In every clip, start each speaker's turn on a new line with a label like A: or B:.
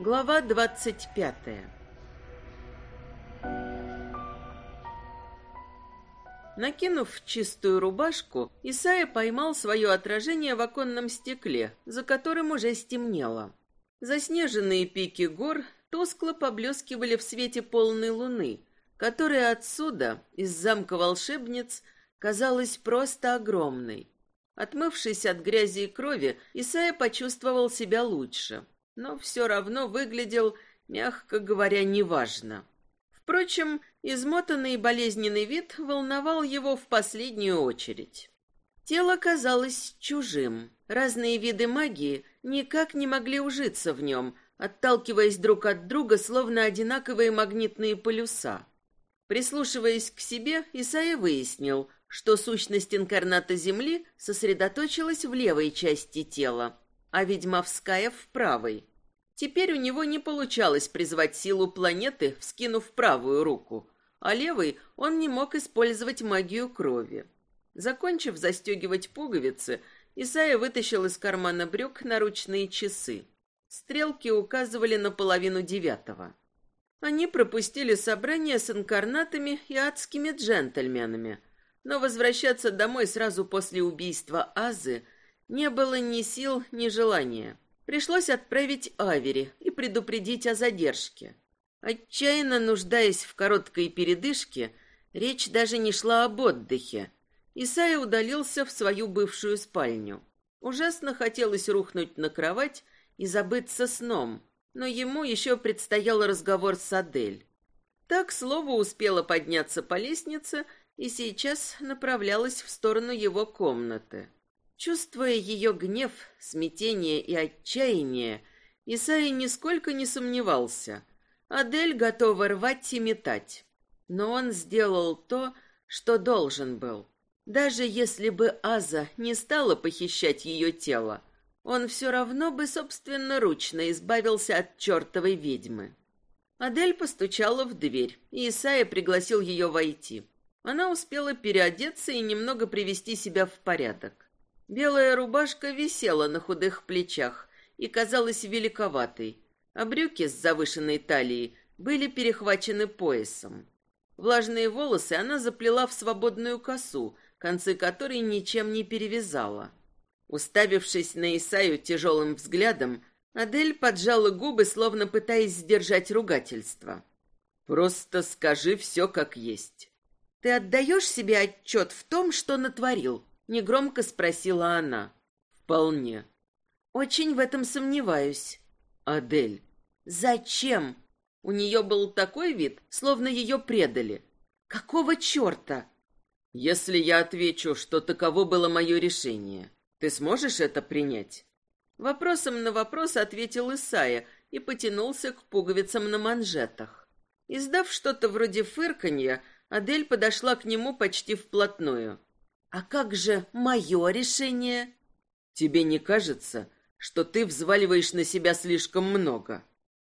A: Глава двадцать пятая Накинув чистую рубашку, Исайя поймал свое отражение в оконном стекле, за которым уже стемнело. Заснеженные пики гор тускло поблескивали в свете полной луны, которая отсюда, из замка волшебниц, казалась просто огромной. Отмывшись от грязи и крови, Исайя почувствовал себя лучше, но все равно выглядел, мягко говоря, неважно. Впрочем, измотанный и болезненный вид волновал его в последнюю очередь. Тело казалось чужим. Разные виды магии никак не могли ужиться в нем, отталкиваясь друг от друга, словно одинаковые магнитные полюса. Прислушиваясь к себе, Исаия выяснил, что сущность инкарната Земли сосредоточилась в левой части тела, а ведьмовская — в правой. Теперь у него не получалось призвать силу планеты, вскинув правую руку, а левой он не мог использовать магию крови. Закончив застегивать пуговицы, Исайя вытащил из кармана брюк наручные часы. Стрелки указывали на половину девятого. Они пропустили собрание с инкарнатами и адскими джентльменами, но возвращаться домой сразу после убийства Азы не было ни сил, ни желания. Пришлось отправить Авери и предупредить о задержке. Отчаянно нуждаясь в короткой передышке, речь даже не шла об отдыхе. Исайя удалился в свою бывшую спальню. Ужасно хотелось рухнуть на кровать и забыться сном, но ему еще предстоял разговор с Адель. Так слово успела подняться по лестнице и сейчас направлялась в сторону его комнаты. Чувствуя ее гнев, смятение и отчаяние, Исаи нисколько не сомневался. Адель готова рвать и метать. Но он сделал то, что должен был. Даже если бы Аза не стала похищать ее тело, он все равно бы собственноручно избавился от чертовой ведьмы. Адель постучала в дверь, и Исайя пригласил ее войти. Она успела переодеться и немного привести себя в порядок. Белая рубашка висела на худых плечах и казалась великоватой, а брюки с завышенной талией были перехвачены поясом. Влажные волосы она заплела в свободную косу, концы которой ничем не перевязала. Уставившись на Исаю тяжелым взглядом, Адель поджала губы, словно пытаясь сдержать ругательство. «Просто скажи все как есть». «Ты отдаешь себе отчет в том, что натворил?» Негромко спросила она. Вполне. Очень в этом сомневаюсь. Адель. Зачем? У нее был такой вид, словно ее предали. Какого черта? Если я отвечу, что таково было мое решение, ты сможешь это принять? Вопросом на вопрос ответил Исая и потянулся к пуговицам на манжетах. Издав что-то вроде фырканья, Адель подошла к нему почти вплотную. А как же мое решение? Тебе не кажется, что ты взваливаешь на себя слишком много?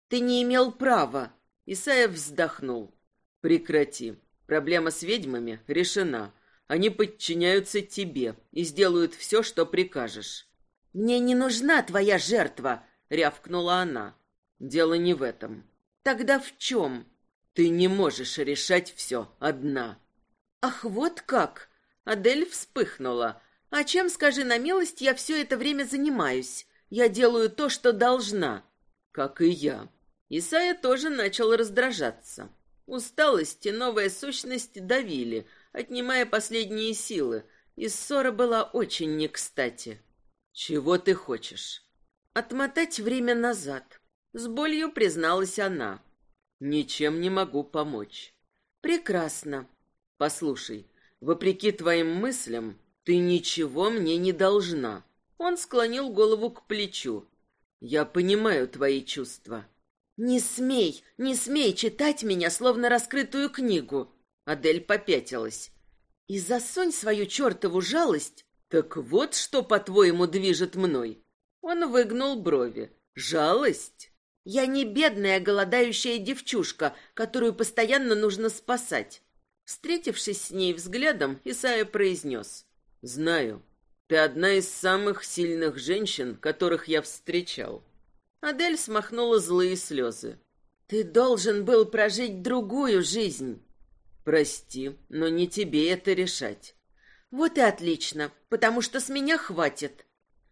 A: Ты не имел права. Исаев вздохнул. Прекрати. Проблема с ведьмами решена. Они подчиняются тебе и сделают все, что прикажешь. Мне не нужна твоя жертва, рявкнула она. Дело не в этом. Тогда в чем? Ты не можешь решать все одна. Ах, вот как! Адель вспыхнула. «А чем, скажи на милость, я все это время занимаюсь? Я делаю то, что должна». «Как и я». Исайя тоже начал раздражаться. Усталость и новая сущность давили, отнимая последние силы, и ссора была очень не кстати. «Чего ты хочешь?» «Отмотать время назад», — с болью призналась она. «Ничем не могу помочь». «Прекрасно. Послушай, Вопреки твоим мыслям, ты ничего мне не должна. Он склонил голову к плечу. Я понимаю твои чувства. Не смей, не смей читать меня, словно раскрытую книгу. Адель попятилась. И засунь свою чертову жалость. Так вот, что, по-твоему, движет мной. Он выгнул брови. Жалость? Я не бедная голодающая девчушка, которую постоянно нужно спасать. Встретившись с ней взглядом, Исайя произнес. «Знаю, ты одна из самых сильных женщин, которых я встречал». Адель смахнула злые слезы. «Ты должен был прожить другую жизнь». «Прости, но не тебе это решать». «Вот и отлично, потому что с меня хватит».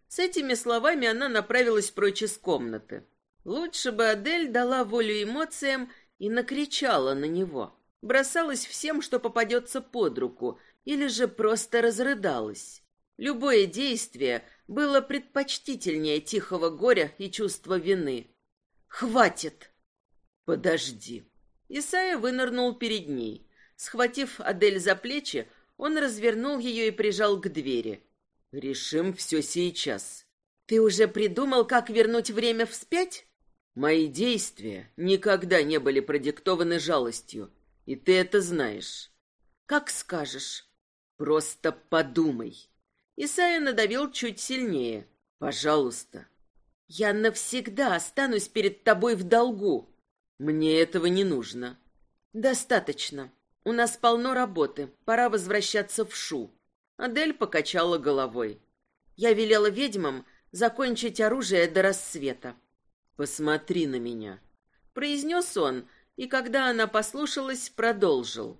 A: С этими словами она направилась прочь из комнаты. Лучше бы Адель дала волю эмоциям и накричала на него, бросалась всем, что попадется под руку, или же просто разрыдалась. Любое действие было предпочтительнее тихого горя и чувства вины. «Хватит!» «Подожди!» Исайя вынырнул перед ней. Схватив Адель за плечи, он развернул ее и прижал к двери. «Решим все сейчас». «Ты уже придумал, как вернуть время вспять?» «Мои действия никогда не были продиктованы жалостью, и ты это знаешь». «Как скажешь». «Просто подумай». Исайя надавил чуть сильнее. «Пожалуйста». «Я навсегда останусь перед тобой в долгу». «Мне этого не нужно». «Достаточно. У нас полно работы. Пора возвращаться в Шу». Адель покачала головой. «Я велела ведьмам закончить оружие до рассвета». «Посмотри на меня», — произнес он, и когда она послушалась, продолжил.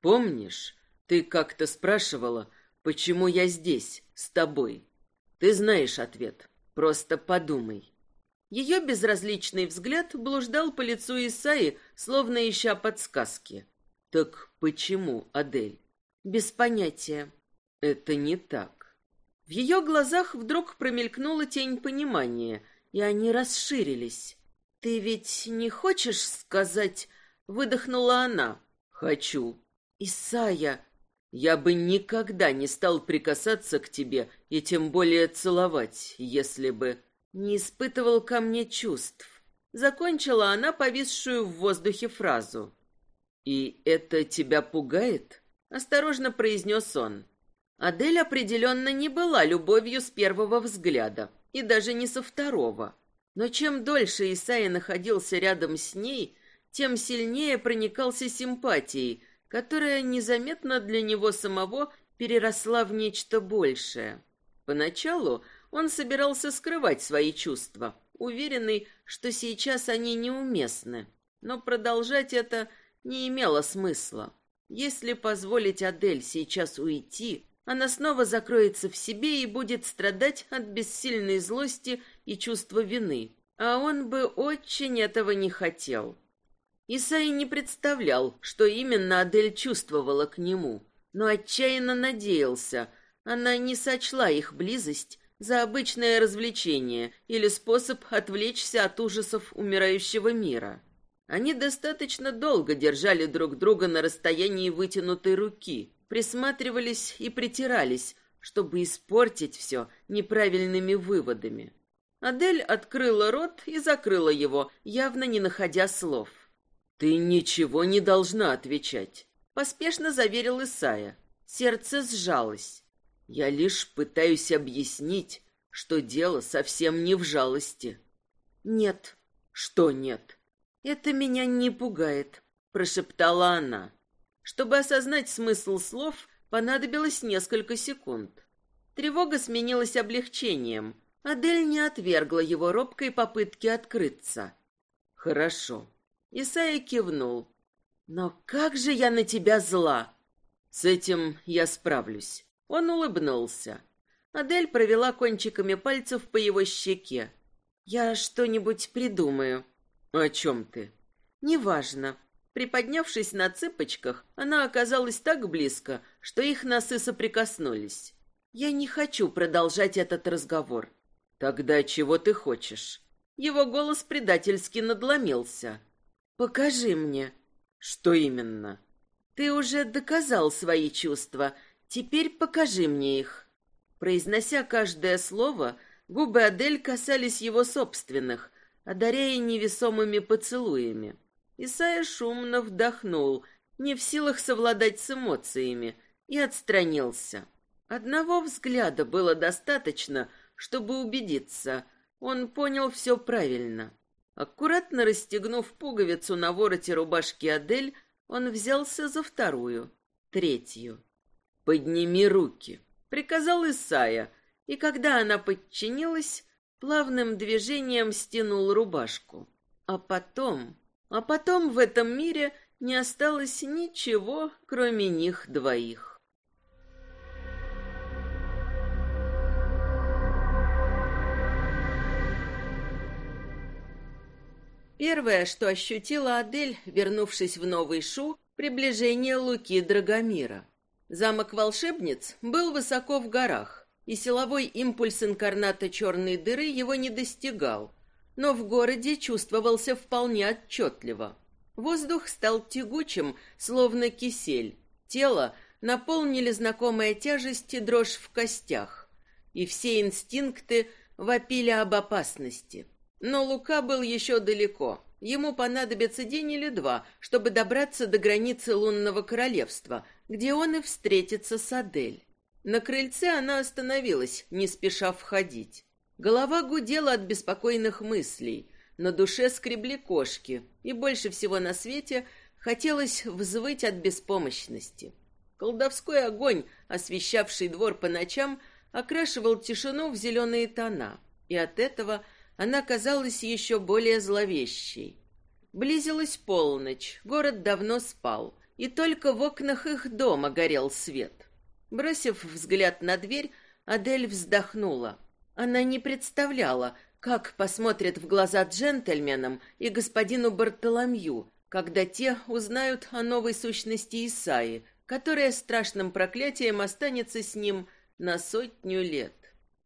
A: «Помнишь, ты как-то спрашивала, почему я здесь, с тобой? Ты знаешь ответ, просто подумай». Ее безразличный взгляд блуждал по лицу Исаи, словно ища подсказки. «Так почему, Адель?» «Без понятия». «Это не так». В ее глазах вдруг промелькнула тень понимания, и они расширились. «Ты ведь не хочешь сказать...» — выдохнула она. «Хочу». «Исайя...» «Я бы никогда не стал прикасаться к тебе и тем более целовать, если бы...» «Не испытывал ко мне чувств». Закончила она повисшую в воздухе фразу. «И это тебя пугает?» — осторожно произнес он. Адель определенно не была любовью с первого взгляда, и даже не со второго. Но чем дольше Исаия находился рядом с ней, тем сильнее проникался симпатией, которая незаметно для него самого переросла в нечто большее. Поначалу он собирался скрывать свои чувства, уверенный, что сейчас они неуместны. Но продолжать это не имело смысла. Если позволить Адель сейчас уйти, она снова закроется в себе и будет страдать от бессильной злости и чувства вины. А он бы очень этого не хотел. Исай не представлял, что именно Адель чувствовала к нему, но отчаянно надеялся, она не сочла их близость за обычное развлечение или способ отвлечься от ужасов умирающего мира. Они достаточно долго держали друг друга на расстоянии вытянутой руки, присматривались и притирались, чтобы испортить все неправильными выводами. Адель открыла рот и закрыла его, явно не находя слов. «Ты ничего не должна отвечать», — поспешно заверил Исая. Сердце сжалось. «Я лишь пытаюсь объяснить, что дело совсем не в жалости». «Нет». «Что нет?» «Это меня не пугает», — прошептала она. Чтобы осознать смысл слов, понадобилось несколько секунд. Тревога сменилась облегчением. Адель не отвергла его робкой попытки открыться. «Хорошо». Исайя кивнул. «Но как же я на тебя зла!» «С этим я справлюсь». Он улыбнулся. Адель провела кончиками пальцев по его щеке. «Я что-нибудь придумаю». «О чем ты?» «Неважно». Приподнявшись на цыпочках, она оказалась так близко, что их носы соприкоснулись. «Я не хочу продолжать этот разговор». «Тогда чего ты хочешь?» Его голос предательски надломился. «Покажи мне». «Что именно?» «Ты уже доказал свои чувства. Теперь покажи мне их». Произнося каждое слово, губы Адель касались его собственных, одаряя невесомыми поцелуями. Исайя шумно вдохнул, не в силах совладать с эмоциями, и отстранился. Одного взгляда было достаточно, чтобы убедиться. Он понял все правильно. Аккуратно расстегнув пуговицу на вороте рубашки Адель, он взялся за вторую, третью. «Подними руки», — приказал Исайя, и когда она подчинилась, плавным движением стянул рубашку. А потом... А потом в этом мире не осталось ничего, кроме них двоих. Первое, что ощутила Адель, вернувшись в Новый Шу, приближение Луки Драгомира. Замок волшебниц был высоко в горах, и силовой импульс инкарната черной дыры его не достигал, но в городе чувствовался вполне отчетливо. Воздух стал тягучим, словно кисель. Тело наполнили знакомая тяжесть и дрожь в костях, и все инстинкты вопили об опасности. Но Лука был еще далеко. Ему понадобится день или два, чтобы добраться до границы лунного королевства, где он и встретится с Адель. На крыльце она остановилась, не спеша входить. Голова гудела от беспокойных мыслей, на душе скребли кошки, и больше всего на свете хотелось взвыть от беспомощности. Колдовской огонь, освещавший двор по ночам, окрашивал тишину в зеленые тона, и от этого – она казалась еще более зловещей. Близилась полночь, город давно спал, и только в окнах их дома горел свет. Бросив взгляд на дверь, Адель вздохнула. Она не представляла, как посмотрят в глаза джентльменам и господину Бартоломью, когда те узнают о новой сущности Исаи, которая страшным проклятием останется с ним на сотню лет.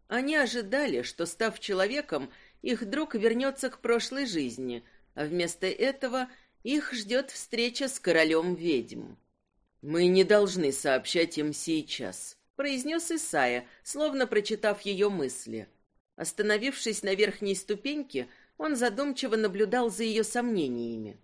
A: Они ожидали, что, став человеком, их друг вернется к прошлой жизни, а вместо этого их ждет встреча с королем ведьм. «Мы не должны сообщать им сейчас», — произнес Исая, словно прочитав ее мысли. Остановившись на верхней ступеньке, он задумчиво наблюдал за ее сомнениями.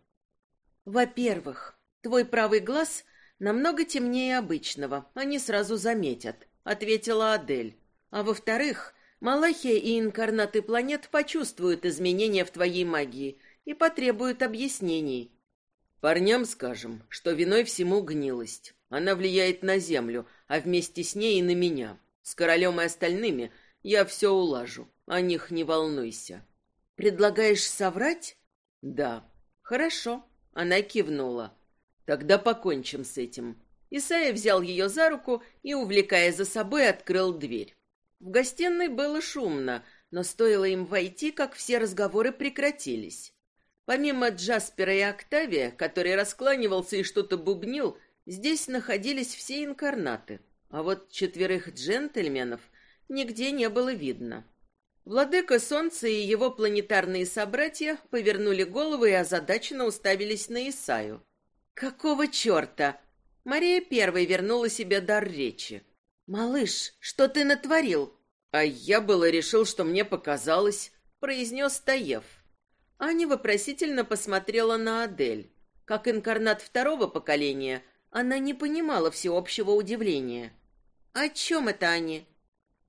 A: «Во-первых, твой правый глаз намного темнее обычного, они сразу заметят», — ответила Адель. «А во-вторых, Малахия и инкарнаты планет почувствуют изменения в твоей магии и потребуют объяснений. Парням скажем, что виной всему гнилость. Она влияет на Землю, а вместе с ней и на меня. С королем и остальными я все улажу. О них не волнуйся. Предлагаешь соврать? Да. Хорошо. Она кивнула. Тогда покончим с этим. Исайя взял ее за руку и, увлекая за собой, открыл дверь. В гостиной было шумно, но стоило им войти, как все разговоры прекратились. Помимо Джаспера и Октавия, который раскланивался и что-то бубнил, здесь находились все инкарнаты, а вот четверых джентльменов нигде не было видно. Владыка Солнца и его планетарные собратья повернули головы и озадаченно уставились на Исаю. «Какого черта?» Мария первой вернула себе дар речи. «Малыш, что ты натворил?» «А я было решил, что мне показалось», — произнес Таев. Аня вопросительно посмотрела на Адель. Как инкарнат второго поколения, она не понимала всеобщего удивления. «О чем это они?»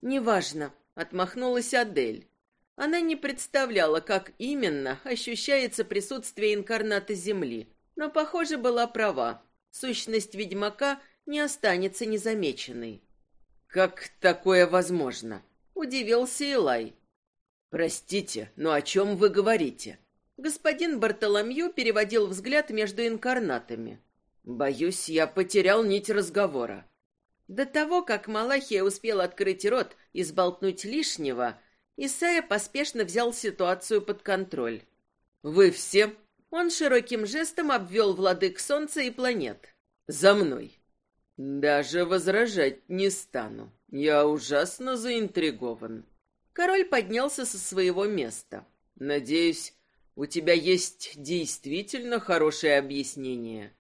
A: «Неважно», — отмахнулась Адель. Она не представляла, как именно ощущается присутствие инкарната Земли, но, похоже, была права. Сущность ведьмака не останется незамеченной. «Как такое возможно?» — удивился Илай. «Простите, но о чем вы говорите?» Господин Бартоломью переводил взгляд между инкарнатами. «Боюсь, я потерял нить разговора». До того, как Малахия успел открыть рот и сболтнуть лишнего, Исайя поспешно взял ситуацию под контроль. «Вы все...» Он широким жестом обвел владык Солнца и планет. «За мной!» Даже возражать не стану. Я ужасно заинтригован. Король поднялся со своего места. Надеюсь, у тебя есть действительно хорошее объяснение.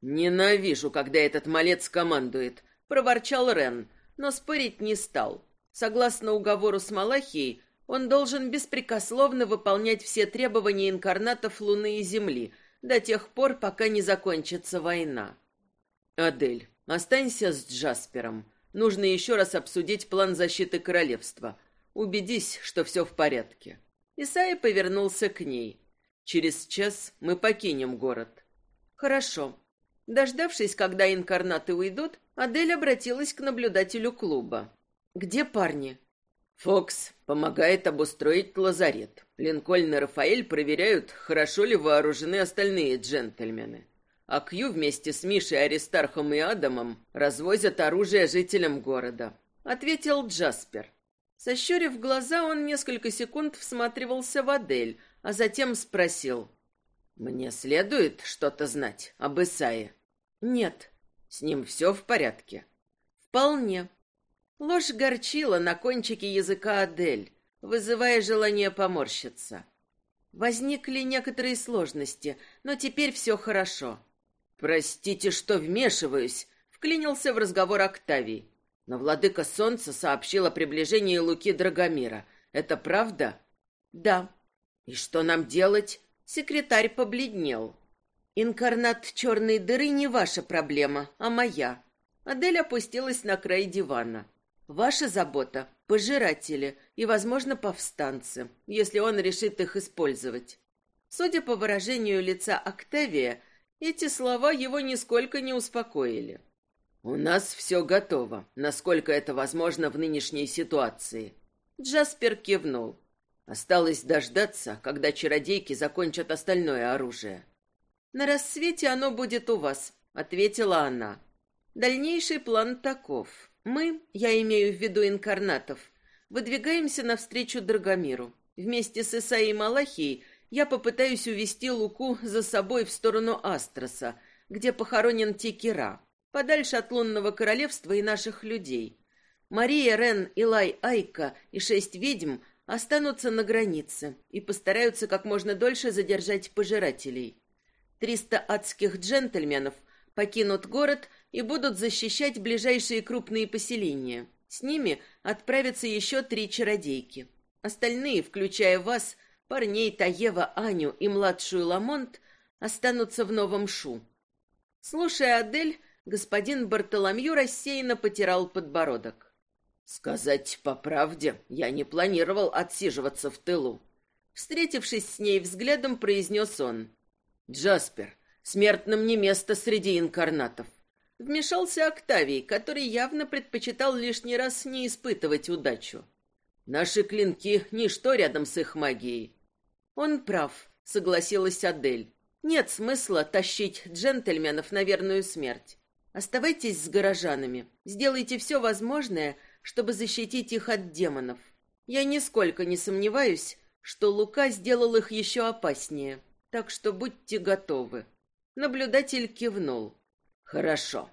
A: Ненавижу, когда этот малец командует, проворчал Рен, но спорить не стал. Согласно уговору с Малахией, он должен беспрекословно выполнять все требования инкарнатов Луны и Земли до тех пор, пока не закончится война. Адель, Останься с Джаспером. Нужно еще раз обсудить план защиты королевства. Убедись, что все в порядке. Исайя повернулся к ней. Через час мы покинем город. Хорошо. Дождавшись, когда инкарнаты уйдут, Адель обратилась к наблюдателю клуба. Где парни? Фокс помогает обустроить лазарет. Линкольн и Рафаэль проверяют, хорошо ли вооружены остальные джентльмены. А Кью вместе с Мишей, Аристархом и Адамом развозят оружие жителям города. Ответил Джаспер. Сощурив глаза, он несколько секунд всматривался в Адель, а затем спросил. «Мне следует что-то знать об Исае?» «Нет». «С ним все в порядке?» «Вполне». Ложь горчила на кончике языка Адель, вызывая желание поморщиться. Возникли некоторые сложности, но теперь все хорошо. «Простите, что вмешиваюсь», — вклинился в разговор Октавий. Но владыка солнца сообщил о приближении Луки Драгомира. Это правда? Да. И что нам делать? Секретарь побледнел. Инкарнат черной дыры не ваша проблема, а моя. Адель опустилась на край дивана. Ваша забота — пожиратели и, возможно, повстанцы, если он решит их использовать. Судя по выражению лица Октавия, эти слова его нисколько не успокоили. «У нас все готово, насколько это возможно в нынешней ситуации». Джаспер кивнул. Осталось дождаться, когда чародейки закончат остальное оружие. «На рассвете оно будет у вас», — ответила она. «Дальнейший план таков. Мы, я имею в виду инкарнатов, выдвигаемся навстречу Драгомиру. Вместе с Исаией Малахией я попытаюсь увести Луку за собой в сторону Астроса, где похоронен Текера подальше от лунного королевства и наших людей. Мария, Рен, Илай, Айка и шесть ведьм останутся на границе и постараются как можно дольше задержать пожирателей. Триста адских джентльменов покинут город и будут защищать ближайшие крупные поселения. С ними отправятся еще три чародейки. Остальные, включая вас, парней Таева, Аню и младшую Ламонт, останутся в Новом Шу. Слушая Адель, господин Бартоломью рассеянно потирал подбородок. «Сказать по правде, я не планировал отсиживаться в тылу». Встретившись с ней взглядом, произнес он. «Джаспер, смертным не место среди инкарнатов». Вмешался Октавий, который явно предпочитал лишний раз не испытывать удачу. «Наши клинки — ничто рядом с их магией». «Он прав», — согласилась Адель. «Нет смысла тащить джентльменов на верную смерть. Оставайтесь с горожанами. Сделайте все возможное, чтобы защитить их от демонов. Я нисколько не сомневаюсь, что Лука сделал их еще опаснее. Так что будьте готовы. Наблюдатель кивнул. Хорошо.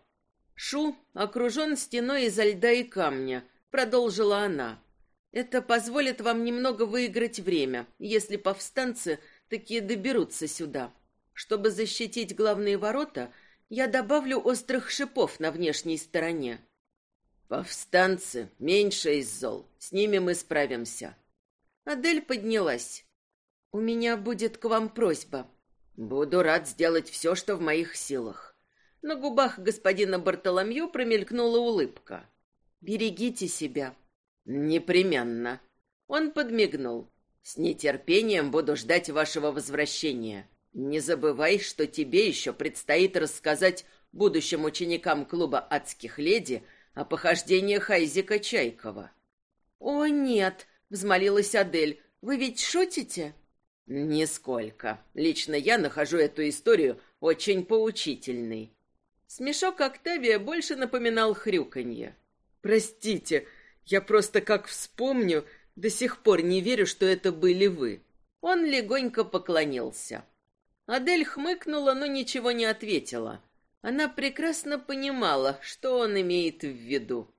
A: Шу окружен стеной изо льда и камня, продолжила она. Это позволит вам немного выиграть время, если повстанцы такие доберутся сюда. Чтобы защитить главные ворота — я добавлю острых шипов на внешней стороне. Повстанцы, меньше из зол. С ними мы справимся. Адель поднялась. У меня будет к вам просьба. Буду рад сделать все, что в моих силах. На губах господина Бартоломью промелькнула улыбка. Берегите себя. Непременно. Он подмигнул. С нетерпением буду ждать вашего возвращения. Не забывай, что тебе еще предстоит рассказать будущим ученикам клуба адских леди о похождениях Айзека Чайкова. О, нет, взмолилась Адель. Вы ведь шутите? Нисколько. Лично я нахожу эту историю очень поучительной. Смешок Октавия больше напоминал хрюканье. Простите, я просто как вспомню, до сих пор не верю, что это были вы. Он легонько поклонился. Адель хмыкнула, но ничего не ответила. Она прекрасно понимала, что он имеет в виду.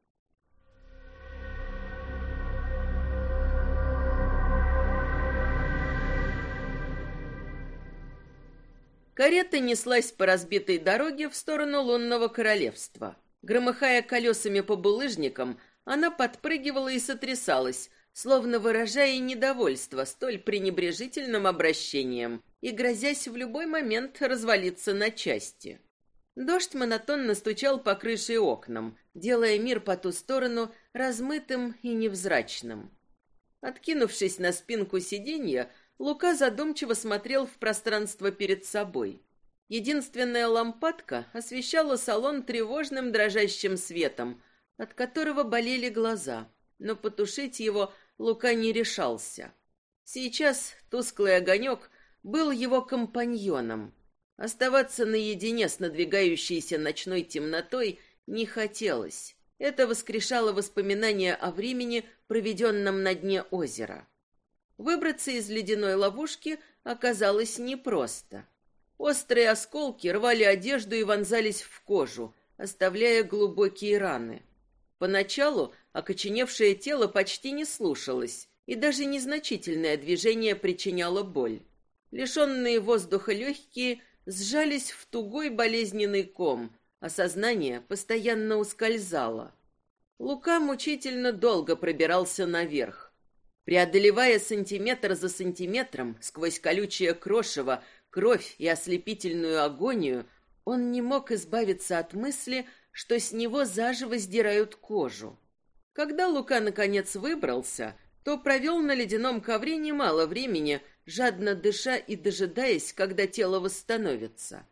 A: Карета неслась по разбитой дороге в сторону лунного королевства. Громыхая колесами по булыжникам, она подпрыгивала и сотрясалась, словно выражая недовольство столь пренебрежительным обращением и грозясь в любой момент развалиться на части. Дождь монотонно стучал по крыше и окнам, делая мир по ту сторону размытым и невзрачным. Откинувшись на спинку сиденья, Лука задумчиво смотрел в пространство перед собой. Единственная лампадка освещала салон тревожным дрожащим светом, от которого болели глаза. но потушить его Лука не решался. Сейчас тусклый огонек был его компаньоном. Оставаться наедине с надвигающейся ночной темнотой не хотелось. Это воскрешало воспоминания о времени, проведенном на дне озера. Выбраться из ледяной ловушки оказалось непросто. Острые осколки рвали одежду и вонзались в кожу, оставляя глубокие раны. Поначалу окоченевшее тело почти не слушалось, и даже незначительное движение причиняло боль. Лишенные воздуха легкие сжались в тугой болезненный ком, а сознание постоянно ускользало. Лука мучительно долго пробирался наверх. Преодолевая сантиметр за сантиметром сквозь колючее крошево, кровь и ослепительную агонию, он не мог избавиться от мысли, что с него заживо сдирают кожу. Когда Лука наконец выбрался, то провел на ледяном ковре немало времени, жадно дыша и дожидаясь, когда тело восстановится.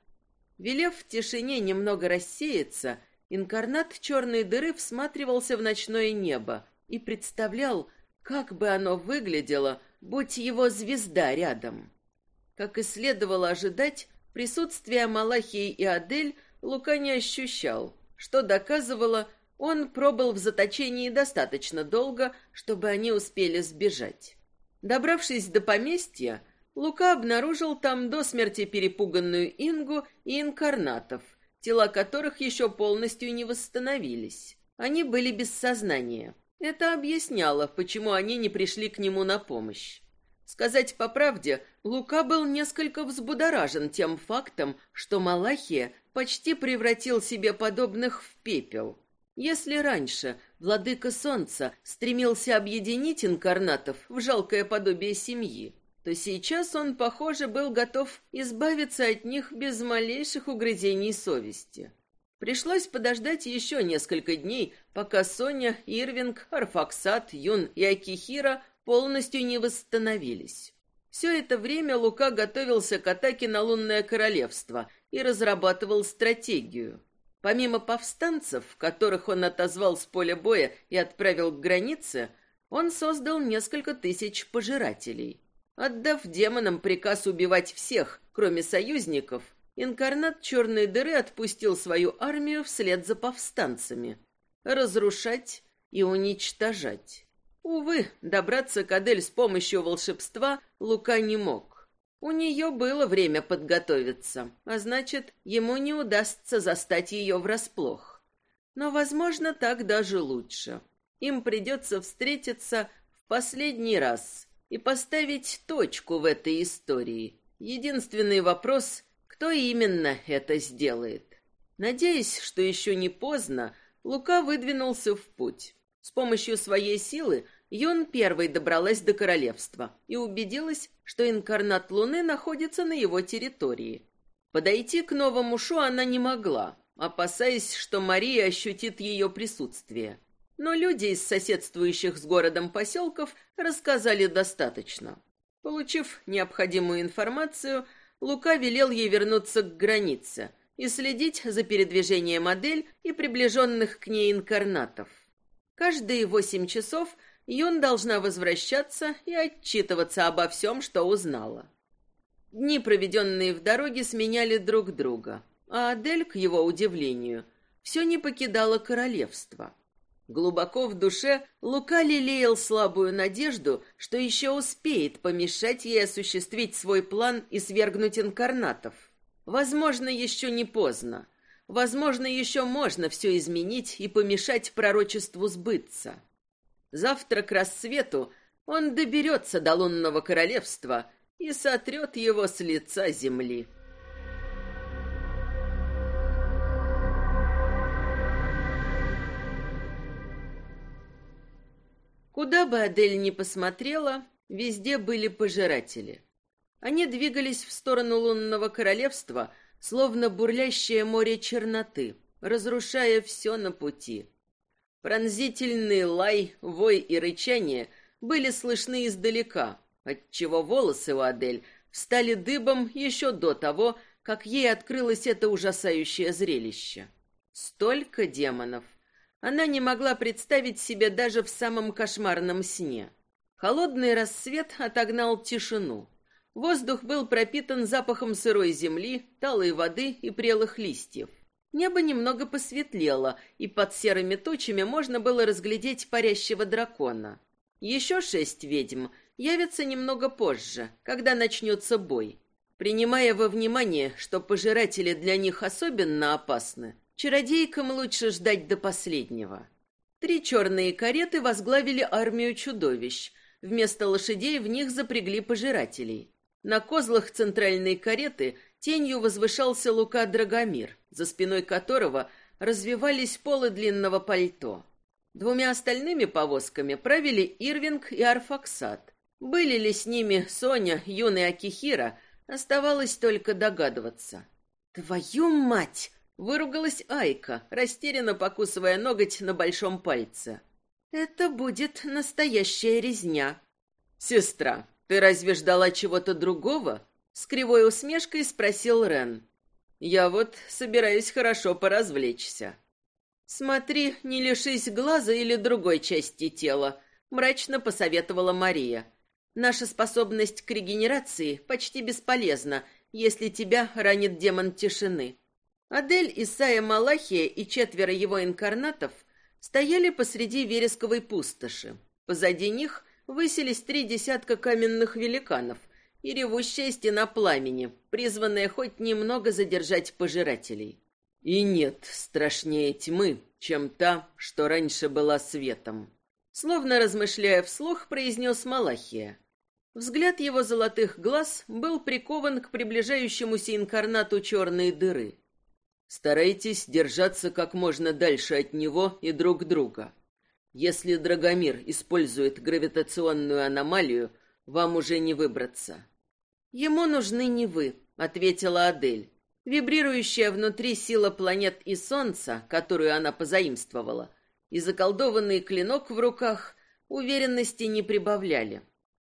A: Велев в тишине немного рассеяться, инкарнат черной дыры всматривался в ночное небо и представлял, как бы оно выглядело, будь его звезда рядом. Как и следовало ожидать, присутствие Малахии и Адель Лука не ощущал, что доказывало, он пробыл в заточении достаточно долго, чтобы они успели сбежать. Добравшись до поместья, Лука обнаружил там до смерти перепуганную Ингу и инкарнатов, тела которых еще полностью не восстановились. Они были без сознания. Это объясняло, почему они не пришли к нему на помощь. Сказать по правде, Лука был несколько взбудоражен тем фактом, что Малахия почти превратил себе подобных в пепел. Если раньше владыка солнца стремился объединить инкарнатов в жалкое подобие семьи, то сейчас он, похоже, был готов избавиться от них без малейших угрызений совести. Пришлось подождать еще несколько дней, пока Соня, Ирвинг, Арфаксат, Юн и Акихира полностью не восстановились. Все это время Лука готовился к атаке на лунное королевство и разрабатывал стратегию. Помимо повстанцев, которых он отозвал с поля боя и отправил к границе, он создал несколько тысяч пожирателей. Отдав демонам приказ убивать всех, кроме союзников, инкарнат черной дыры отпустил свою армию вслед за повстанцами. Разрушать и уничтожать. Увы, добраться к Адель с помощью волшебства Лука не мог. У нее было время подготовиться, а значит, ему не удастся застать ее врасплох. Но, возможно, так даже лучше. Им придется встретиться в последний раз и поставить точку в этой истории. Единственный вопрос, кто именно это сделает. Надеясь, что еще не поздно, Лука выдвинулся в путь. С помощью своей силы Юн первой добралась до королевства и убедилась, что инкарнат Луны находится на его территории. Подойти к новому Шу она не могла, опасаясь, что Мария ощутит ее присутствие. Но люди из соседствующих с городом поселков рассказали достаточно. Получив необходимую информацию, Лука велел ей вернуться к границе и следить за передвижением модель и приближенных к ней инкарнатов. Каждые восемь часов – Юн должна возвращаться и отчитываться обо всем, что узнала. Дни, проведенные в дороге, сменяли друг друга, а Адель, к его удивлению, все не покидала королевство. Глубоко в душе Лука лелеял слабую надежду, что еще успеет помешать ей осуществить свой план и свергнуть инкарнатов. Возможно, еще не поздно. Возможно, еще можно все изменить и помешать пророчеству сбыться. Завтра к рассвету он доберется до лунного королевства и сотрет его с лица земли. Куда бы Адель ни посмотрела, везде были пожиратели. Они двигались в сторону лунного королевства, словно бурлящее море черноты, разрушая все на пути. Пронзительный лай, вой и рычание были слышны издалека, отчего волосы у Адель встали дыбом еще до того, как ей открылось это ужасающее зрелище. Столько демонов. она не могла представить себе даже в самом кошмарном сне. Холодный рассвет отогнал тишину. Воздух был пропитан запахом сырой земли, талой воды и прелых листьев. Небо немного посветлело, и под серыми тучами можно было разглядеть парящего дракона. Еще шесть ведьм явятся немного позже, когда начнется бой. Принимая во внимание, что пожиратели для них особенно опасны, чародейкам лучше ждать до последнего. Три черные кареты возглавили армию чудовищ. Вместо лошадей в них запрягли пожирателей. На козлах центральной кареты тенью возвышался Лука Драгомир, за спиной которого развивались полы длинного пальто. Двумя остальными повозками правили Ирвинг и Арфаксат. Были ли с ними Соня, юный Акихира, оставалось только догадываться. «Твою мать!» — выругалась Айка, растерянно покусывая ноготь на большом пальце. «Это будет настоящая резня». «Сестра, ты разве ждала чего-то другого?» С кривой усмешкой спросил Рен. «Я вот собираюсь хорошо поразвлечься». «Смотри, не лишись глаза или другой части тела», — мрачно посоветовала Мария. «Наша способность к регенерации почти бесполезна, если тебя ранит демон тишины». Адель, Исайя Малахия и четверо его инкарнатов стояли посреди вересковой пустоши. Позади них высились три десятка каменных великанов и ревущая стена пламени, призванная хоть немного задержать пожирателей. И нет страшнее тьмы, чем та, что раньше была светом. Словно размышляя вслух, произнес Малахия. Взгляд его золотых глаз был прикован к приближающемуся инкарнату черной дыры. Старайтесь держаться как можно дальше от него и друг друга. Если Драгомир использует гравитационную аномалию, вам уже не выбраться. Ему нужны не вы, ответила Адель. Вибрирующая внутри сила планет и Солнца, которую она позаимствовала, и заколдованный клинок в руках уверенности не прибавляли.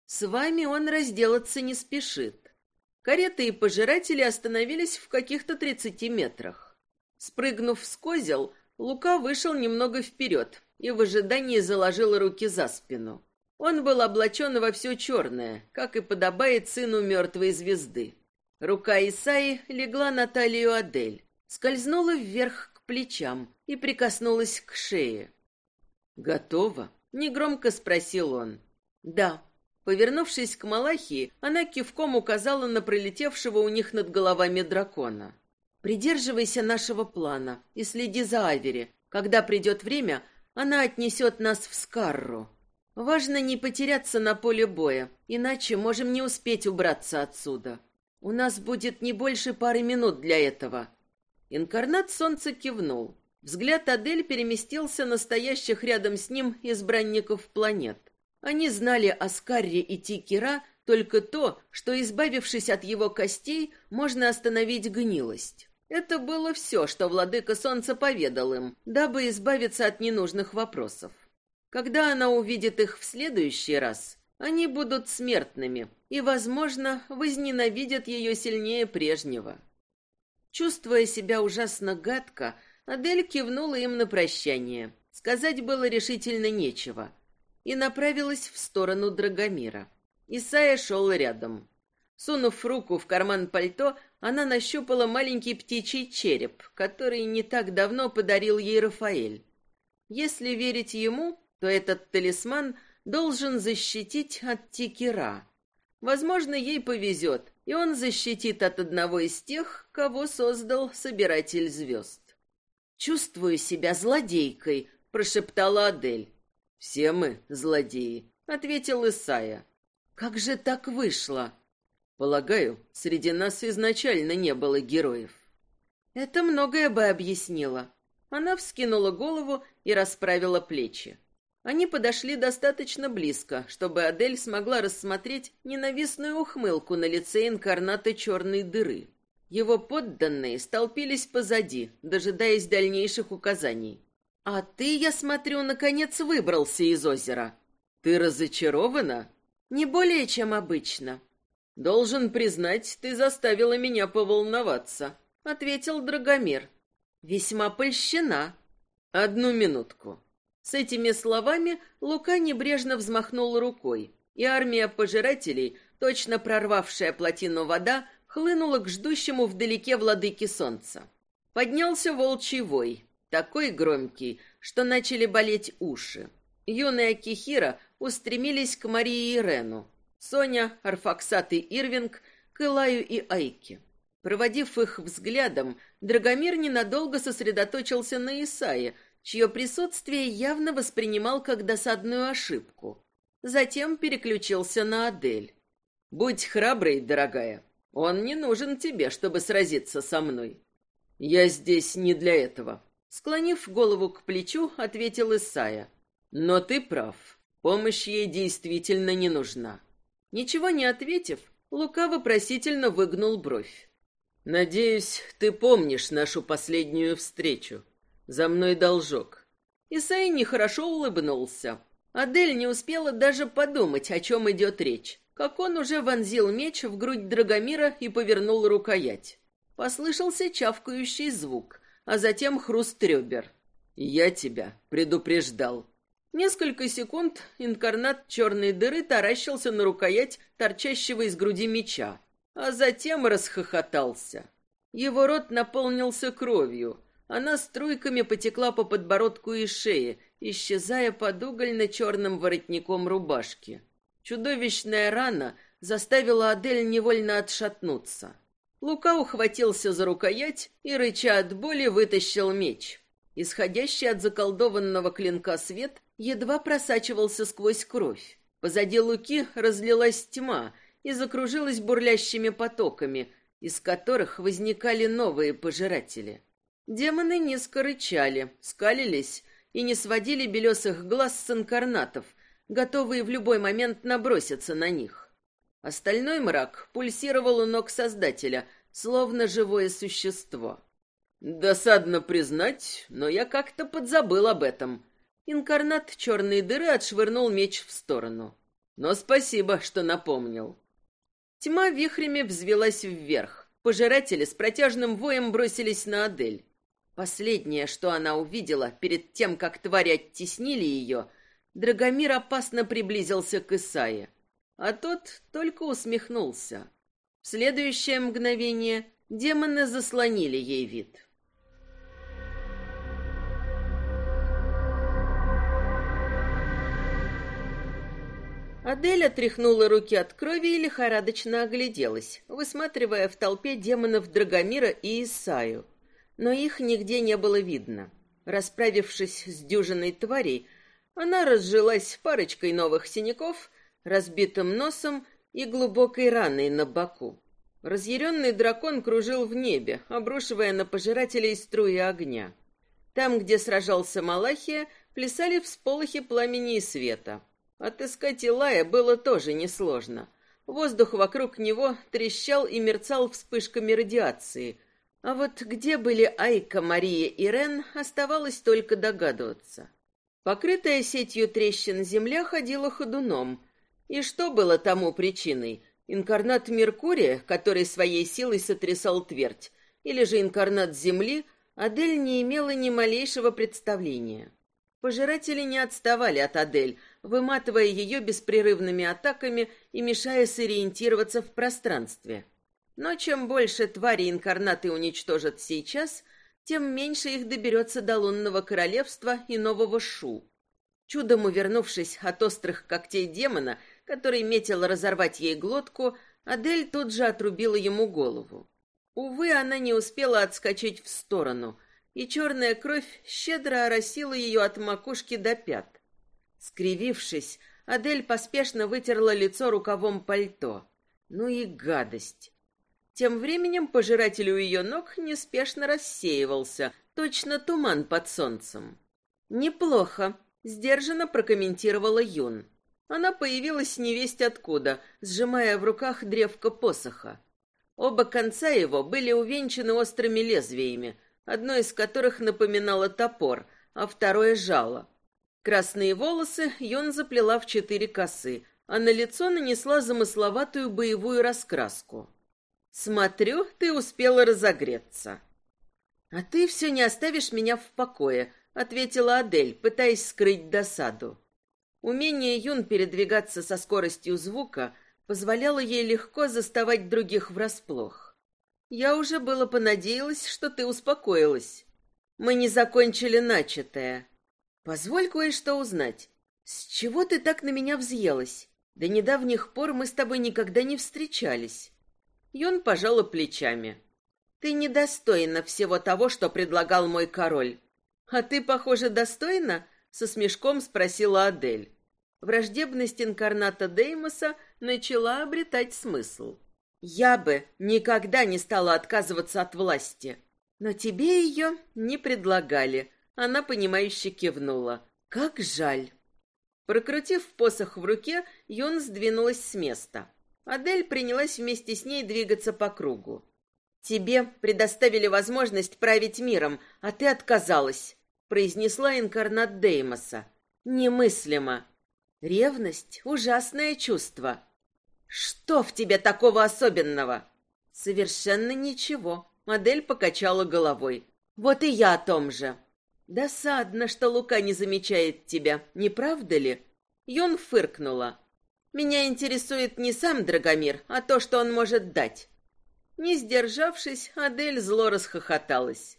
A: С вами он разделаться не спешит. Кареты и пожиратели остановились в каких-то тридцати метрах. Спрыгнув с козел, Лука вышел немного вперед и в ожидании заложил руки за спину. Он был облачен во все черное, как и подобает сыну мертвой звезды. Рука Исаи легла на талию Адель, скользнула вверх к плечам и прикоснулась к шее. «Готово?» — негромко спросил он. «Да». Повернувшись к Малахии, она кивком указала на пролетевшего у них над головами дракона. «Придерживайся нашего плана и следи за Авери. Когда придет время, она отнесет нас в Скарру. Важно не потеряться на поле боя, иначе можем не успеть убраться отсюда. У нас будет не больше пары минут для этого. Инкарнат солнца кивнул. Взгляд Адель переместился на стоящих рядом с ним избранников планет. Они знали о Скарре и Тикера только то, что, избавившись от его костей, можно остановить гнилость. Это было все, что владыка солнца поведал им, дабы избавиться от ненужных вопросов. Когда она увидит их в следующий раз, они будут смертными и, возможно, возненавидят ее сильнее прежнего. Чувствуя себя ужасно гадко, Адель кивнула им на прощание. Сказать было решительно нечего. И направилась в сторону Драгомира. Исайя шел рядом. Сунув руку в карман пальто, она нащупала маленький птичий череп, который не так давно подарил ей Рафаэль. Если верить ему, то этот талисман должен защитить от Тикера. Возможно, ей повезет, и он защитит от одного из тех, кого создал Собиратель звезд. «Чувствую себя злодейкой», — прошептала Адель. «Все мы злодеи», — ответил Исая. «Как же так вышло?» «Полагаю, среди нас изначально не было героев». «Это многое бы объяснило». Она вскинула голову и расправила плечи. Они подошли достаточно близко, чтобы Адель смогла рассмотреть ненавистную ухмылку на лице инкарната черной дыры. Его подданные столпились позади, дожидаясь дальнейших указаний. «А ты, я смотрю, наконец выбрался из озера». «Ты разочарована?» «Не более, чем обычно». «Должен признать, ты заставила меня поволноваться», — ответил Драгомир. «Весьма польщена». Одну минутку. С этими словами Лука небрежно взмахнул рукой, и армия пожирателей, точно прорвавшая плотину вода, хлынула к ждущему вдалеке владыке солнца. Поднялся волчий вой, такой громкий, что начали болеть уши. Юная Кихира устремились к Марии и Рену. Соня, Арфаксат и Ирвинг к Илаю и Айке. Проводив их взглядом, Драгомир ненадолго сосредоточился на Исае, чье присутствие явно воспринимал как досадную ошибку. Затем переключился на Адель. «Будь храброй, дорогая. Он не нужен тебе, чтобы сразиться со мной. Я здесь не для этого», Склонив голову к плечу, ответил Исая. «Но ты прав. Помощь ей действительно не нужна». Ничего не ответив, Лука вопросительно выгнул бровь. «Надеюсь, ты помнишь нашу последнюю встречу. За мной должок». Исай нехорошо улыбнулся. Адель не успела даже подумать, о чем идет речь, как он уже вонзил меч в грудь Драгомира и повернул рукоять. Послышался чавкающий звук а затем хруст ребер. «Я тебя предупреждал». Несколько секунд инкарнат черной дыры таращился на рукоять торчащего из груди меча, а затем расхохотался. Его рот наполнился кровью, она струйками потекла по подбородку и шее, исчезая под угольно-черным воротником рубашки. Чудовищная рана заставила Адель невольно отшатнуться. Лука ухватился за рукоять и, рыча от боли, вытащил меч. Исходящий от заколдованного клинка свет едва просачивался сквозь кровь. Позади Луки разлилась тьма и закружилась бурлящими потоками, из которых возникали новые пожиратели. Демоны низко рычали, скалились и не сводили белесых глаз с инкарнатов, готовые в любой момент наброситься на них. Остальной мрак пульсировал у ног Создателя, словно живое существо. Досадно признать, но я как-то подзабыл об этом. Инкарнат черной дыры отшвырнул меч в сторону. Но спасибо, что напомнил. Тьма вихрями взвелась вверх. Пожиратели с протяжным воем бросились на Адель. Последнее, что она увидела перед тем, как твари оттеснили ее, Драгомир опасно приблизился к Исае а тот только усмехнулся. В следующее мгновение демоны заслонили ей вид. Адель отряхнула руки от крови и лихорадочно огляделась, высматривая в толпе демонов Драгомира и Исаю. Но их нигде не было видно. Расправившись с дюжиной тварей, она разжилась парочкой новых синяков разбитым носом и глубокой раной на боку. Разъяренный дракон кружил в небе, обрушивая на пожирателей струи огня. Там, где сражался Малахия, плясали всполохи пламени и света. Отыскать Илая было тоже несложно. Воздух вокруг него трещал и мерцал вспышками радиации. А вот где были Айка, Мария и Рен, оставалось только догадываться. Покрытая сетью трещин земля ходила ходуном, и что было тому причиной? Инкарнат Меркурия, который своей силой сотрясал твердь, или же инкарнат Земли, Адель не имела ни малейшего представления. Пожиратели не отставали от Адель, выматывая ее беспрерывными атаками и мешая сориентироваться в пространстве. Но чем больше твари инкарнаты уничтожат сейчас, тем меньше их доберется до лунного королевства и нового Шу. Чудом увернувшись от острых когтей демона, который метил разорвать ей глотку, Адель тут же отрубила ему голову. Увы, она не успела отскочить в сторону, и черная кровь щедро оросила ее от макушки до пят. Скривившись, Адель поспешно вытерла лицо рукавом пальто. Ну и гадость. Тем временем пожиратель у ее ног неспешно рассеивался, точно туман под солнцем. «Неплохо», — сдержанно прокомментировала Юн. Она появилась невесть откуда, сжимая в руках древко посоха. Оба конца его были увенчаны острыми лезвиями, одно из которых напоминало топор, а второе — жало. Красные волосы Йон заплела в четыре косы, а на лицо нанесла замысловатую боевую раскраску. «Смотрю, ты успела разогреться». «А ты все не оставишь меня в покое», ответила Адель, пытаясь скрыть досаду. Умение Юн передвигаться со скоростью звука позволяло ей легко заставать других врасплох. Я уже было понадеялась, что ты успокоилась. Мы не закончили начатое. Позволь кое-что узнать. С чего ты так на меня взъелась? До недавних пор мы с тобой никогда не встречались. Юн пожала плечами. Ты недостойна всего того, что предлагал мой король. А ты, похоже, достойна? Со смешком спросила Адель. Враждебность инкарната Деймоса начала обретать смысл. Я бы никогда не стала отказываться от власти. Но тебе ее не предлагали. Она, понимающе кивнула. Как жаль. Прокрутив посох в руке, Йон сдвинулась с места. Адель принялась вместе с ней двигаться по кругу. «Тебе предоставили возможность править миром, а ты отказалась», — произнесла инкарнат Деймоса. «Немыслимо. Ревность — ужасное чувство». «Что в тебе такого особенного?» «Совершенно ничего», — модель покачала головой. «Вот и я о том же». «Досадно, что Лука не замечает тебя, не правда ли?» Юн фыркнула. «Меня интересует не сам Драгомир, а то, что он может дать. Не сдержавшись, Адель зло расхохоталась.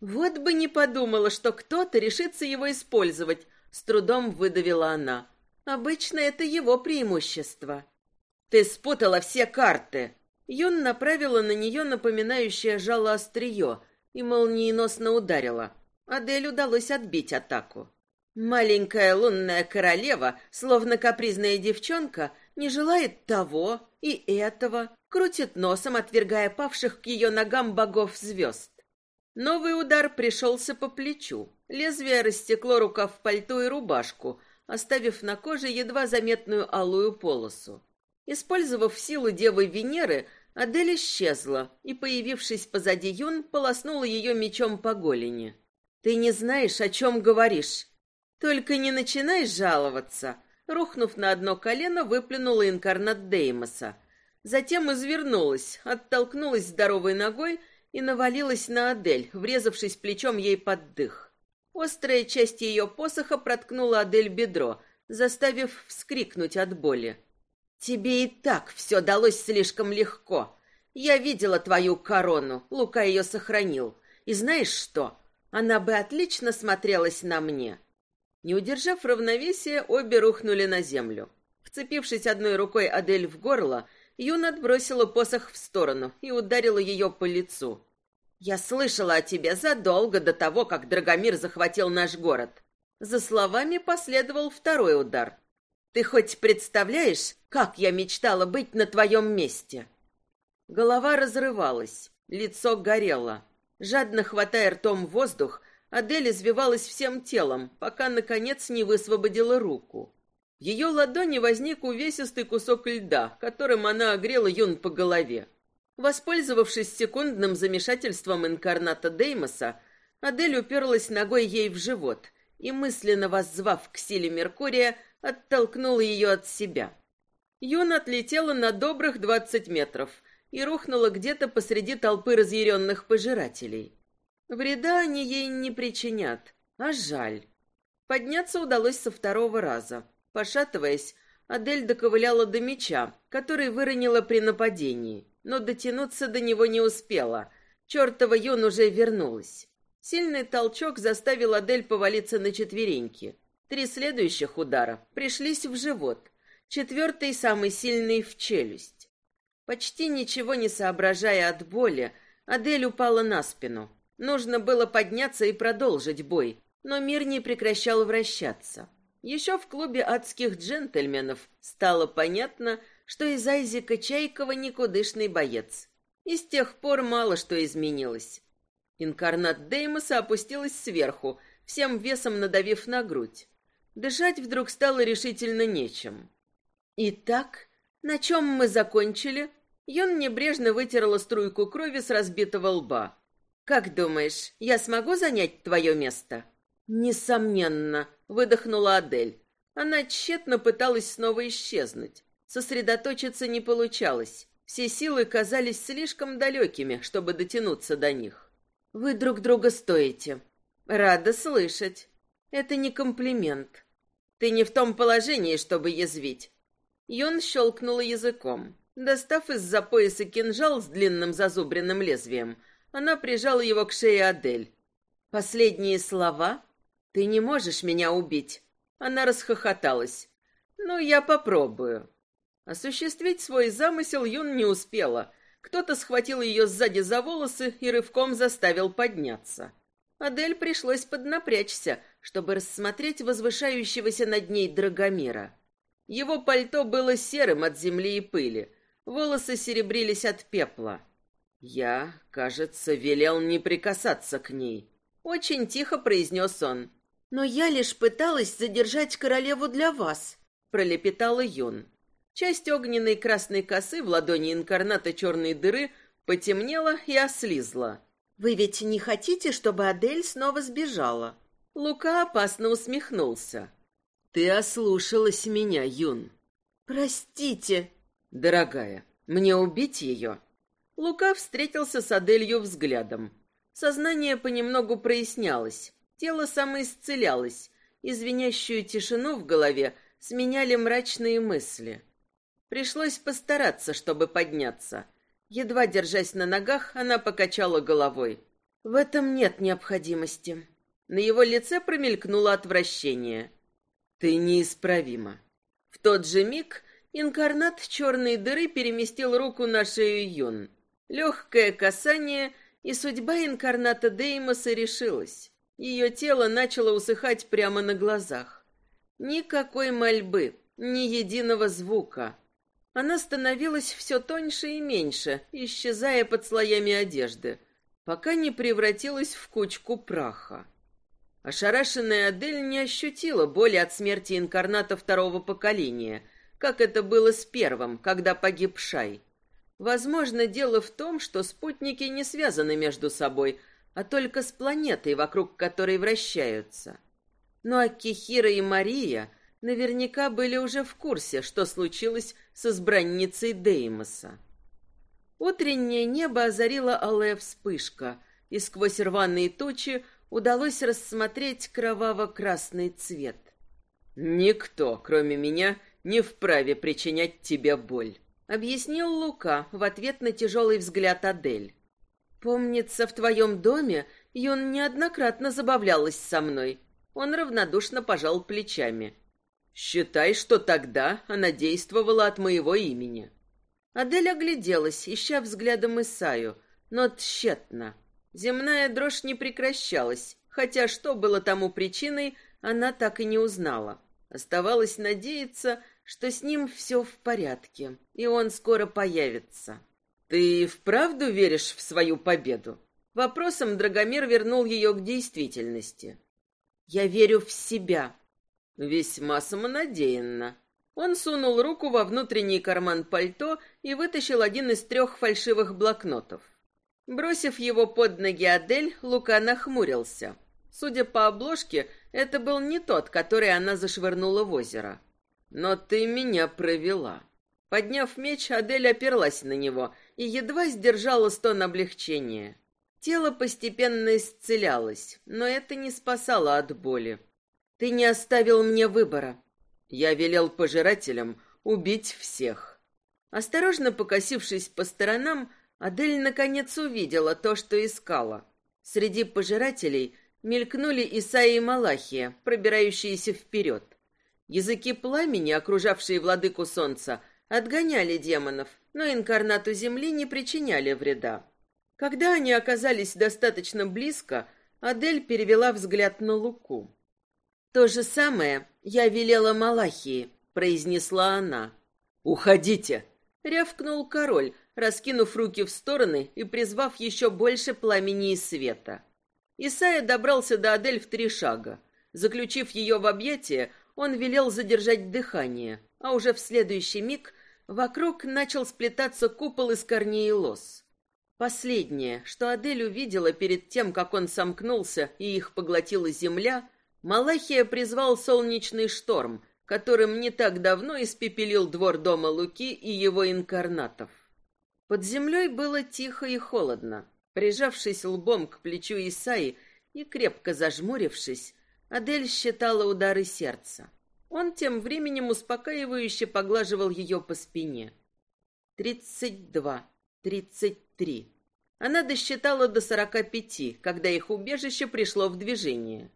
A: Вот бы не подумала, что кто-то решится его использовать, с трудом выдавила она. Обычно это его преимущество. Ты спутала все карты. Юн направила на нее напоминающее жало острие и молниеносно ударила. Адель удалось отбить атаку. Маленькая лунная королева, словно капризная девчонка, не желает того и этого, крутит носом, отвергая павших к ее ногам богов звезд. Новый удар пришелся по плечу. Лезвие растекло рукав пальто и рубашку, оставив на коже едва заметную алую полосу. Использовав силу Девы Венеры, Адель исчезла и, появившись позади Юн, полоснула ее мечом по голени. «Ты не знаешь, о чем говоришь. Только не начинай жаловаться!» Рухнув на одно колено, выплюнула инкарнат Деймоса. Затем извернулась, оттолкнулась здоровой ногой и навалилась на Адель, врезавшись плечом ей под дых. Острая часть ее посоха проткнула Адель бедро, заставив вскрикнуть от боли. «Тебе и так все далось слишком легко. Я видела твою корону, Лука ее сохранил. И знаешь что? Она бы отлично смотрелась на мне». Не удержав равновесия, обе рухнули на землю. Вцепившись одной рукой Адель в горло, Юн отбросила посох в сторону и ударила ее по лицу. «Я слышала о тебе задолго до того, как Драгомир захватил наш город». За словами последовал второй удар. «Ты хоть представляешь, как я мечтала быть на твоем месте?» Голова разрывалась, лицо горело. Жадно хватая ртом воздух, Адель извивалась всем телом, пока, наконец, не высвободила руку. В ее ладони возник увесистый кусок льда, которым она огрела Юн по голове. Воспользовавшись секундным замешательством инкарната Деймоса, Адель уперлась ногой ей в живот и, мысленно воззвав к силе Меркурия, оттолкнула ее от себя. Юн отлетела на добрых двадцать метров и рухнула где-то посреди толпы разъяренных пожирателей. Вреда они ей не причинят, а жаль. Подняться удалось со второго раза. Пошатываясь, Адель доковыляла до меча, который выронила при нападении, но дотянуться до него не успела. Чертова Юн уже вернулась. Сильный толчок заставил Адель повалиться на четвереньки. Три следующих удара пришлись в живот, четвертый, самый сильный, в челюсть. Почти ничего не соображая от боли, Адель упала на спину. Нужно было подняться и продолжить бой, но мир не прекращал вращаться. Еще в клубе адских джентльменов стало понятно, что из Айзека Чайкова никудышный боец. И с тех пор мало что изменилось. Инкарнат Деймоса опустилась сверху, всем весом надавив на грудь. Дышать вдруг стало решительно нечем. «Итак, на чем мы закончили?» Йон небрежно вытерла струйку крови с разбитого лба. «Как думаешь, я смогу занять твое место?» «Несомненно», — выдохнула Адель. Она тщетно пыталась снова исчезнуть. Сосредоточиться не получалось. Все силы казались слишком далекими, чтобы дотянуться до них. «Вы друг друга стоите». Рада слышать. Это не комплимент. Ты не в том положении, чтобы язвить. Йон щелкнула языком. Достав из-за пояса кинжал с длинным зазубренным лезвием, она прижала его к шее Адель. «Последние слова? Ты не можешь меня убить!» Она расхохоталась. «Ну, я попробую». Осуществить свой замысел Юн не успела. Кто-то схватил ее сзади за волосы и рывком заставил подняться. Адель пришлось поднапрячься, чтобы рассмотреть возвышающегося над ней Драгомира. Его пальто было серым от земли и пыли, волосы серебрились от пепла. Я, кажется, велел не прикасаться к ней. Очень тихо произнес он. «Но я лишь пыталась задержать королеву для вас», — пролепетала Юн. Часть огненной красной косы в ладони инкарната черной дыры потемнела и ослизла. «Вы ведь не хотите, чтобы Адель снова сбежала?» Лука опасно усмехнулся. «Ты ослушалась меня, Юн». «Простите». «Дорогая, мне убить ее?» Лука встретился с Аделью взглядом. Сознание понемногу прояснялось, тело самоисцелялось, и звенящую тишину в голове сменяли мрачные мысли. Пришлось постараться, чтобы подняться. Едва держась на ногах, она покачала головой. «В этом нет необходимости». На его лице промелькнуло отвращение. Ты неисправима. В тот же миг инкарнат черной дыры переместил руку на шею Юн. Легкое касание, и судьба инкарната Деймоса решилась. Ее тело начало усыхать прямо на глазах. Никакой мольбы, ни единого звука. Она становилась все тоньше и меньше, исчезая под слоями одежды, пока не превратилась в кучку праха. Ошарашенная Адель не ощутила боли от смерти инкарната второго поколения, как это было с первым, когда погиб Шай. Возможно, дело в том, что спутники не связаны между собой, а только с планетой, вокруг которой вращаются. Но Акихира и Мария наверняка были уже в курсе, что случилось с избранницей Деймоса. Утреннее небо озарила алая вспышка, и сквозь рваные тучи удалось рассмотреть кроваво-красный цвет. «Никто, кроме меня, не вправе причинять тебе боль», — объяснил Лука в ответ на тяжелый взгляд Адель. «Помнится, в твоем доме Юн неоднократно забавлялась со мной». Он равнодушно пожал плечами. «Считай, что тогда она действовала от моего имени». Адель огляделась, ища взглядом Исаю, но тщетно. Земная дрожь не прекращалась, хотя что было тому причиной, она так и не узнала. Оставалось надеяться, что с ним все в порядке, и он скоро появится. «Ты вправду веришь в свою победу?» Вопросом Драгомир вернул ее к действительности. «Я верю в себя». Весьма самонадеянно. Он сунул руку во внутренний карман пальто и вытащил один из трех фальшивых блокнотов. Бросив его под ноги Адель, Лука нахмурился. Судя по обложке, это был не тот, который она зашвырнула в озеро. «Но ты меня провела». Подняв меч, Адель оперлась на него и едва сдержала стон облегчения. Тело постепенно исцелялось, но это не спасало от боли. «Ты не оставил мне выбора». Я велел пожирателям убить всех. Осторожно покосившись по сторонам, Адель наконец увидела то, что искала. Среди пожирателей мелькнули Исаи и Малахия, пробирающиеся вперед. Языки пламени, окружавшие владыку солнца, отгоняли демонов, но инкарнату земли не причиняли вреда. Когда они оказались достаточно близко, Адель перевела взгляд на Луку. «То же самое я велела Малахии», — произнесла она. «Уходите!» — рявкнул король, раскинув руки в стороны и призвав еще больше пламени и света. Исайя добрался до Адель в три шага. Заключив ее в объятия, он велел задержать дыхание, а уже в следующий миг вокруг начал сплетаться купол из корней и лос. Последнее, что Адель увидела перед тем, как он сомкнулся и их поглотила земля, Малахия призвал солнечный шторм, которым не так давно испепелил двор дома Луки и его инкарнатов. Под землей было тихо и холодно. Прижавшись лбом к плечу Исаи, и, крепко зажмурившись, Адель считала удары сердца. Он тем временем успокаивающе поглаживал ее по спине. Тридцать два, тридцать три. Она досчитала до сорока пяти, когда их убежище пришло в движение.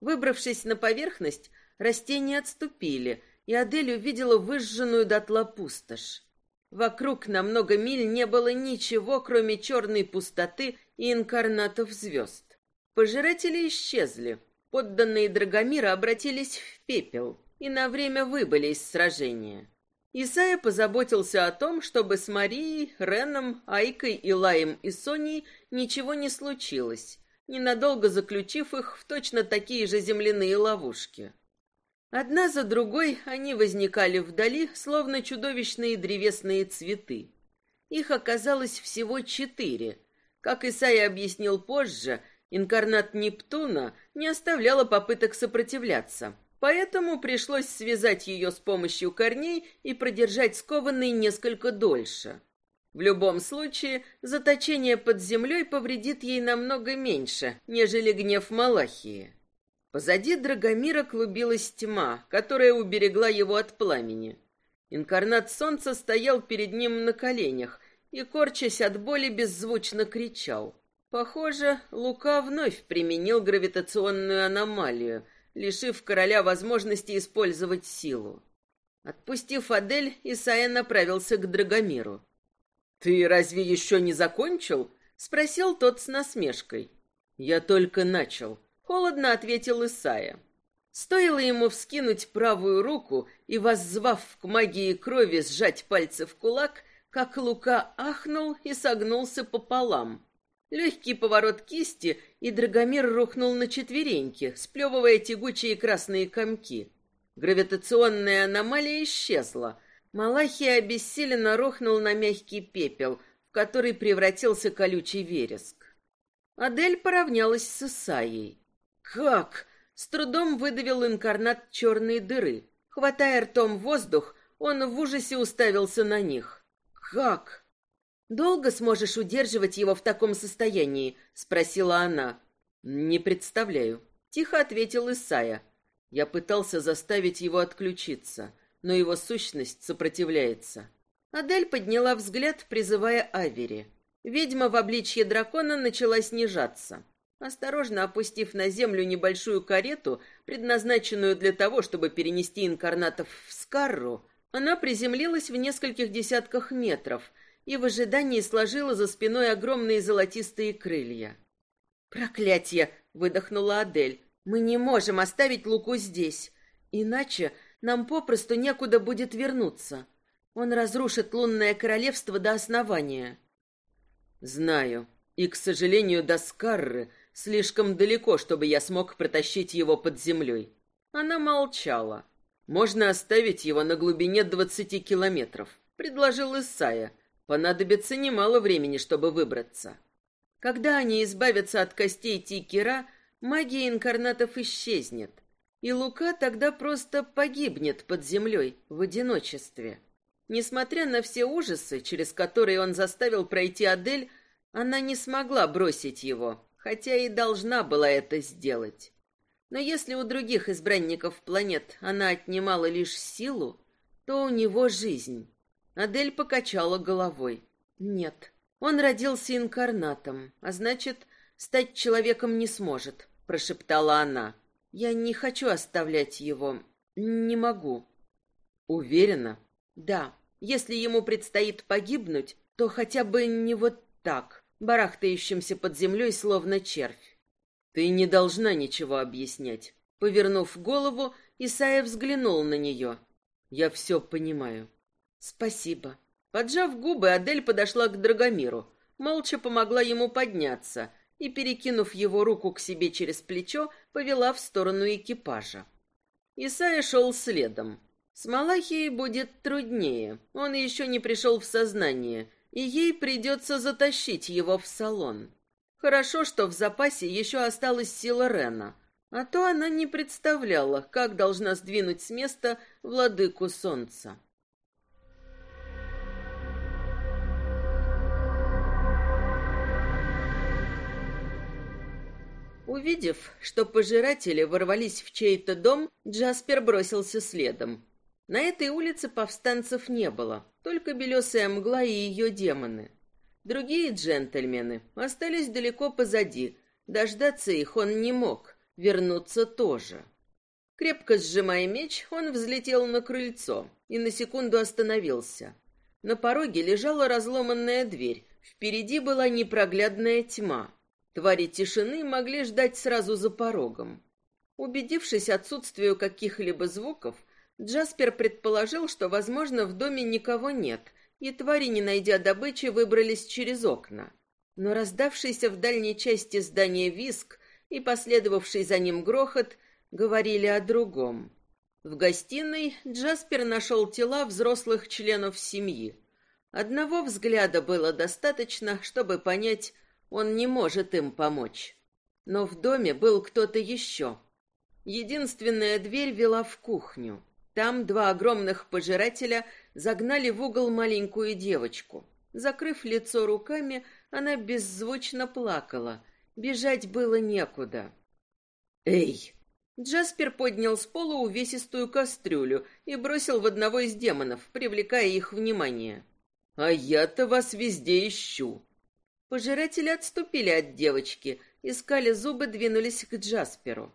A: Выбравшись на поверхность, растения отступили, и Адель увидела выжженную дотла пустошь. Вокруг на много миль не было ничего, кроме черной пустоты и инкарнатов звезд. Пожиратели исчезли. Подданные Драгомира обратились в пепел и на время выбыли из сражения. Исайя позаботился о том, чтобы с Марией, Реном, Айкой, Илаем и Соней ничего не случилось, ненадолго заключив их в точно такие же земляные ловушки. Одна за другой они возникали вдали, словно чудовищные древесные цветы. Их оказалось всего четыре. Как Исайя объяснил позже, инкарнат Нептуна не оставляла попыток сопротивляться, поэтому пришлось связать ее с помощью корней и продержать скованной несколько дольше. В любом случае, заточение под землей повредит ей намного меньше, нежели гнев Малахии. Позади Драгомира клубилась тьма, которая уберегла его от пламени. Инкарнат солнца стоял перед ним на коленях и, корчась от боли, беззвучно кричал. Похоже, Лука вновь применил гравитационную аномалию, лишив короля возможности использовать силу. Отпустив Адель, Исайя направился к Драгомиру. «Ты разве еще не закончил?» — спросил тот с насмешкой. «Я только начал», Холодно ответил Исая. Стоило ему вскинуть правую руку и, воззвав к магии крови, сжать пальцы в кулак, как Лука ахнул и согнулся пополам. Легкий поворот кисти, и Драгомир рухнул на четвереньки, сплевывая тягучие красные комки. Гравитационная аномалия исчезла. Малахия обессиленно рухнул на мягкий пепел, в который превратился колючий вереск. Адель поравнялась с Исаей. «Как?» — с трудом выдавил инкарнат черной дыры. Хватая ртом воздух, он в ужасе уставился на них. «Как?» «Долго сможешь удерживать его в таком состоянии?» — спросила она. «Не представляю», — тихо ответил Исая. Я пытался заставить его отключиться, но его сущность сопротивляется. Адель подняла взгляд, призывая Авери. Ведьма в обличье дракона начала снижаться. Осторожно опустив на землю небольшую карету, предназначенную для того, чтобы перенести инкарнатов в Скарру, она приземлилась в нескольких десятках метров и в ожидании сложила за спиной огромные золотистые крылья. «Проклятье!» — выдохнула Адель. «Мы не можем оставить Луку здесь, иначе нам попросту некуда будет вернуться. Он разрушит лунное королевство до основания». «Знаю. И, к сожалению, до Скарры Слишком далеко, чтобы я смог протащить его под землей. Она молчала. Можно оставить его на глубине двадцати километров, предложил Исая. Понадобится немало времени, чтобы выбраться. Когда они избавятся от костей Тикера, магия инкарнатов исчезнет, и Лука тогда просто погибнет под землей в одиночестве. Несмотря на все ужасы, через которые он заставил пройти Адель, она не смогла бросить его, хотя и должна была это сделать. Но если у других избранников планет она отнимала лишь силу, то у него жизнь. Адель покачала головой. Нет, он родился инкарнатом, а значит, стать человеком не сможет, прошептала она. Я не хочу оставлять его. Не могу. Уверена? Да. Если ему предстоит погибнуть, то хотя бы не вот так барахтающимся под землей, словно червь. «Ты не должна ничего объяснять». Повернув голову, Исаев взглянул на нее. «Я все понимаю». «Спасибо». Поджав губы, Адель подошла к Драгомиру, молча помогла ему подняться и, перекинув его руку к себе через плечо, повела в сторону экипажа. Исайя шел следом. С Малахией будет труднее, он еще не пришел в сознание — и ей придется затащить его в салон. Хорошо, что в запасе еще осталась сила Рена, а то она не представляла, как должна сдвинуть с места владыку солнца. Увидев, что пожиратели ворвались в чей-то дом, Джаспер бросился следом. На этой улице повстанцев не было, только белесая мгла и ее демоны. Другие джентльмены остались далеко позади, дождаться их он не мог, вернуться тоже. Крепко сжимая меч, он взлетел на крыльцо и на секунду остановился. На пороге лежала разломанная дверь, впереди была непроглядная тьма. Твари тишины могли ждать сразу за порогом. Убедившись отсутствию каких-либо звуков, Джаспер предположил, что, возможно, в доме никого нет, и твари, не найдя добычи, выбрались через окна. Но раздавшийся в дальней части здания виск и последовавший за ним грохот – говорили о другом. В гостиной Джаспер нашел тела взрослых членов семьи. Одного взгляда было достаточно, чтобы понять, он не может им помочь. Но в доме был кто-то еще. Единственная дверь вела в кухню. Там два огромных пожирателя загнали в угол маленькую девочку. Закрыв лицо руками, она беззвучно плакала. Бежать было некуда. «Эй!» Джаспер поднял с пола увесистую кастрюлю и бросил в одного из демонов, привлекая их внимание. «А я-то вас везде ищу!» Пожиратели отступили от девочки, искали зубы, двинулись к Джасперу.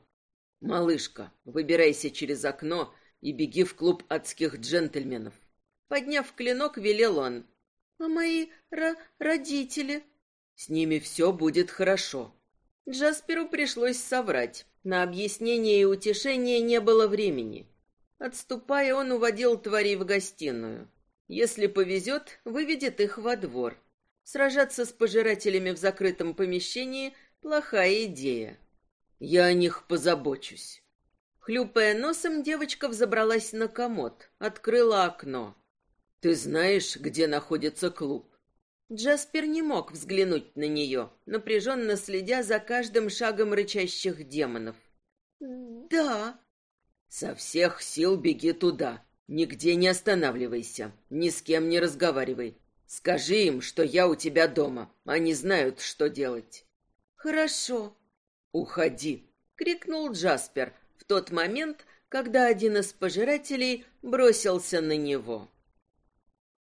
A: «Малышка, выбирайся через окно и беги в клуб адских джентльменов». Подняв клинок, велел он. «А мои родители?» «С ними все будет хорошо». Джасперу пришлось соврать. На объяснение и утешение не было времени. Отступая, он уводил тварей в гостиную. Если повезет, выведет их во двор. Сражаться с пожирателями в закрытом помещении – плохая идея. Я о них позабочусь. Хлюпая носом, девочка взобралась на комод, открыла окно. Ты знаешь, где находится клуб? Джаспер не мог взглянуть на нее, напряженно следя за каждым шагом рычащих демонов. «Да». «Со всех сил беги туда. Нигде не останавливайся. Ни с кем не разговаривай. Скажи им, что я у тебя дома. Они знают, что делать». «Хорошо». «Уходи», — крикнул Джаспер в тот момент, когда один из пожирателей бросился на него.